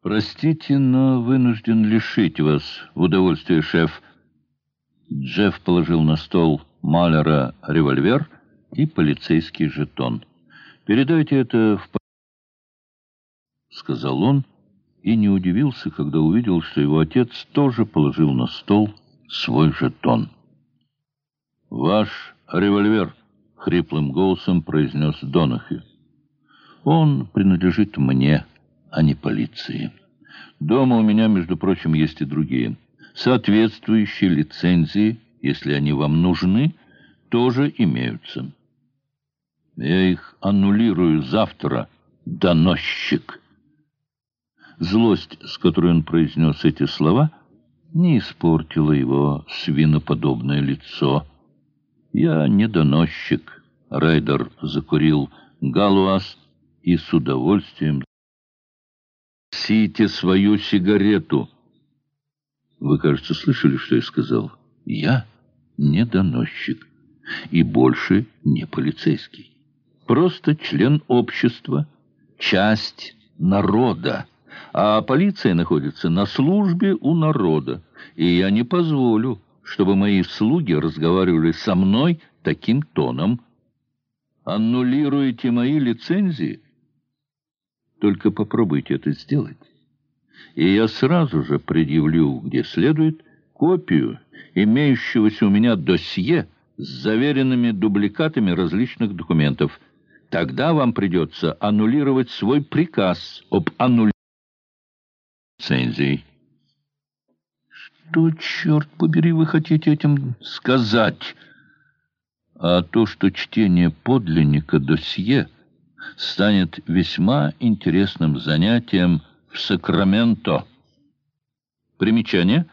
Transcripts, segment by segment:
«Простите, но вынужден лишить вас удовольствия, шеф». Джефф положил на стол Малера револьвер и полицейский жетон. «Передайте это в...» — сказал он, и не удивился, когда увидел, что его отец тоже положил на стол свой жетон. «Ваш револьвер», — хриплым голосом произнес Донахью. «Он принадлежит мне» а не полиции. Дома у меня, между прочим, есть и другие. Соответствующие лицензии, если они вам нужны, тоже имеются. Я их аннулирую завтра, доносчик. Злость, с которой он произнес эти слова, не испортила его свиноподобное лицо. «Я не доносчик», — Райдер закурил галуаз и с удовольствием Гасите свою сигарету. Вы, кажется, слышали, что я сказал? Я не доносчик и больше не полицейский. Просто член общества, часть народа. А полиция находится на службе у народа. И я не позволю, чтобы мои слуги разговаривали со мной таким тоном. Аннулируете мои лицензии — только попробуйте это сделать. И я сразу же предъявлю, где следует, копию имеющегося у меня досье с заверенными дубликатами различных документов. Тогда вам придется аннулировать свой приказ об аннулировании лицензий. Что, черт побери, вы хотите этим сказать? А то, что чтение подлинника досье — станет весьма интересным занятием в Сакраменто. Примечание.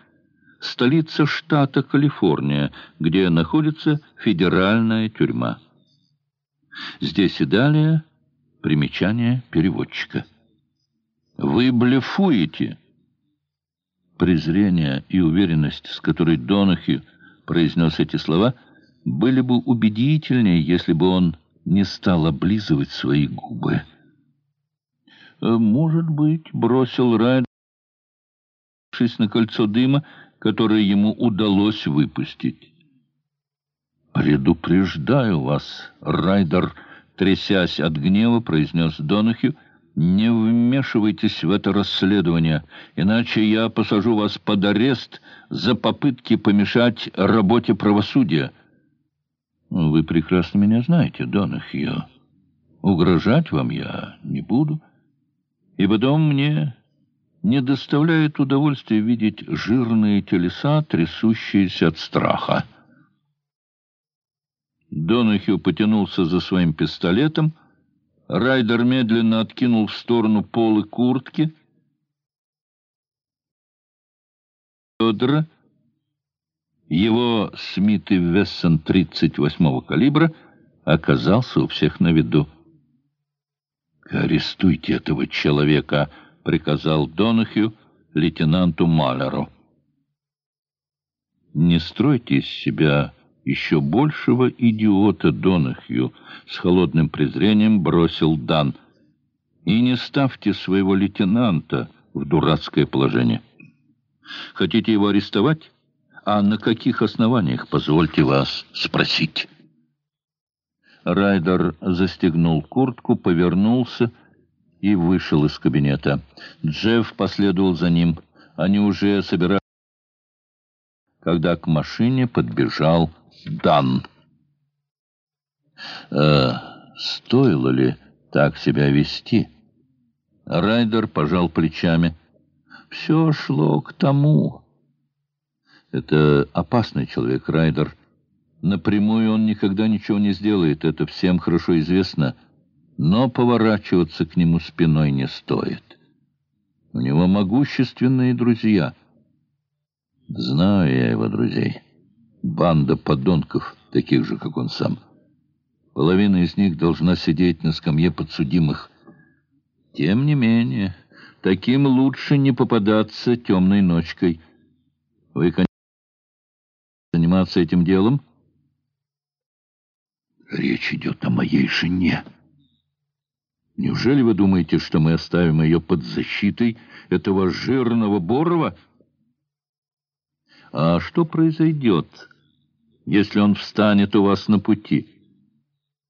Столица штата Калифорния, где находится федеральная тюрьма. Здесь и далее примечание переводчика. «Вы блефуете!» Презрение и уверенность, с которой Донахью произнес эти слова, были бы убедительнее, если бы он не стал облизывать свои губы. «Э, «Может быть, бросил Райдер, на кольцо дыма, которое ему удалось выпустить». «Предупреждаю вас, Райдер», трясясь от гнева, произнес Донахью, «не вмешивайтесь в это расследование, иначе я посажу вас под арест за попытки помешать работе правосудия». Вы прекрасно меня знаете, Донахью. Угрожать вам я не буду. И потом мне не доставляет удовольствия видеть жирные телеса, трясущиеся от страха. Донахью потянулся за своим пистолетом. Райдер медленно откинул в сторону полы куртки. Федора его Смит и Вессон 38-го калибра оказался у всех на виду. «Арестуйте этого человека», — приказал Донахью лейтенанту Малеру. «Не стройте из себя еще большего идиота Донахью», — с холодным презрением бросил Дан. «И не ставьте своего лейтенанта в дурацкое положение. Хотите его арестовать?» «А на каких основаниях, позвольте вас спросить?» Райдер застегнул куртку, повернулся и вышел из кабинета. Джефф последовал за ним. Они уже собирались, когда к машине подбежал Дан. «Э, стоило ли так себя вести?» Райдер пожал плечами. «Все шло к тому». Это опасный человек, Райдер. Напрямую он никогда ничего не сделает, это всем хорошо известно. Но поворачиваться к нему спиной не стоит. У него могущественные друзья. Знаю я его друзей. Банда подонков, таких же, как он сам. Половина из них должна сидеть на скамье подсудимых. Тем не менее, таким лучше не попадаться темной ночкой. Вы, конечно, заниматься этим делом? Речь идет о моей жене. Неужели вы думаете, что мы оставим ее под защитой этого жирного Борова? А что произойдет, если он встанет у вас на пути?»